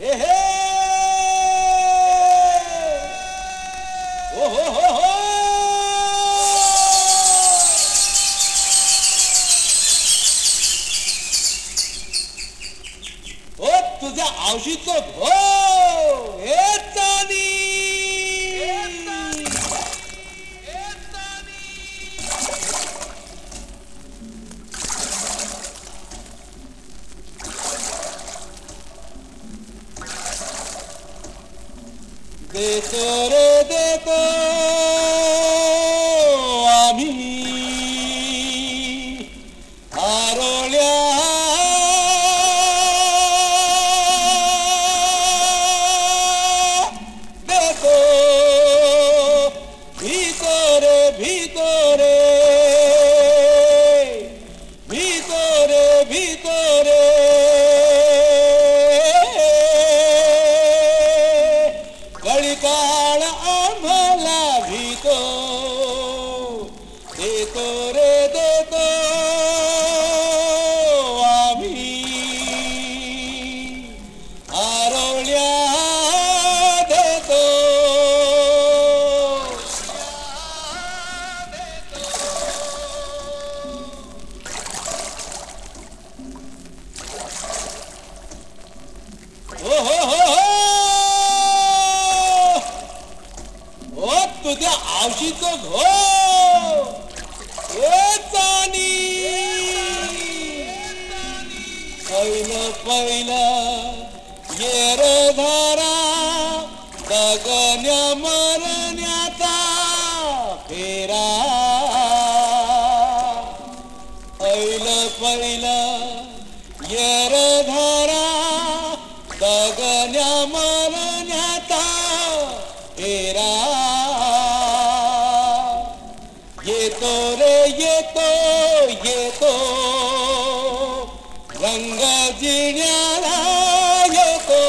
हे हे! ओ हो हो हो! ओ तुझ्या आवशीचं घो বেতরে দেব আমি। ভিতরে ভিতরে हो हो हो हो! ओ तुझ्या आवशीच घो ए चानी पहिलं पहिलं येर धारा गगन्या मरण्याचा फेरा. पहिलं पहिलं येर धारा येतो रे येतो येतो रंग जिण्याला येतो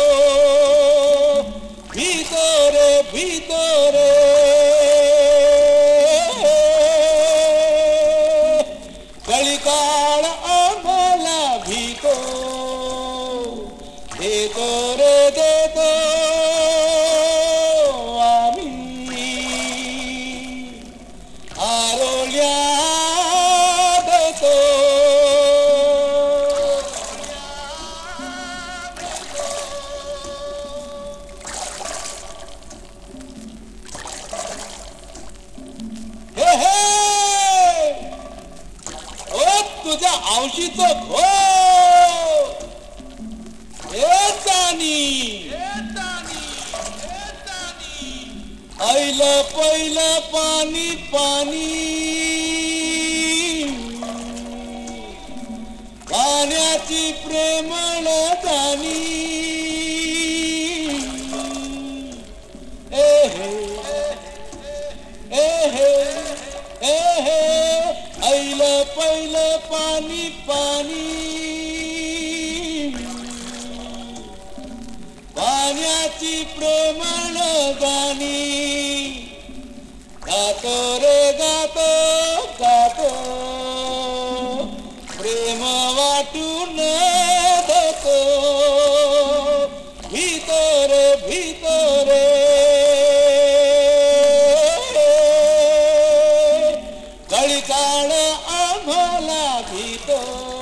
भितोरे भितोरे कळीकाळ आम्हाला भीतो देतो आवशीचं घो आईलं पहिलं पाणी पाणी। पाण्याची प्रेमळ जाणी आईलं पहिलं पाणी पाणी पाण्याची प्रेमळ गाणी गातो रे गातो गातो प्रेम वाटून देतो भितरे भितरे कळीकाळ Oh.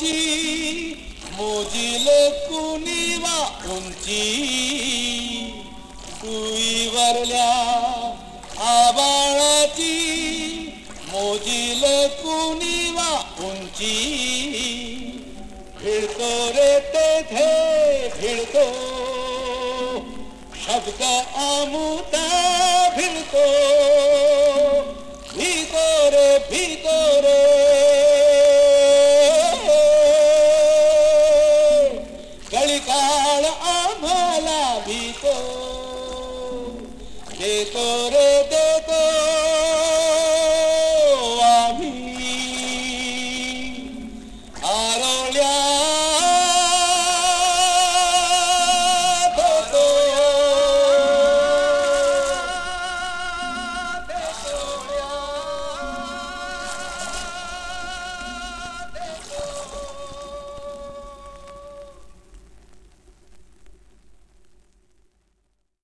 ची मोजील कुणीवा उंची. कुईवरल्या आबाळाची मोजील कुणीवा उंची. भिडतो रे तेथे भिडतो. शब्द आमुता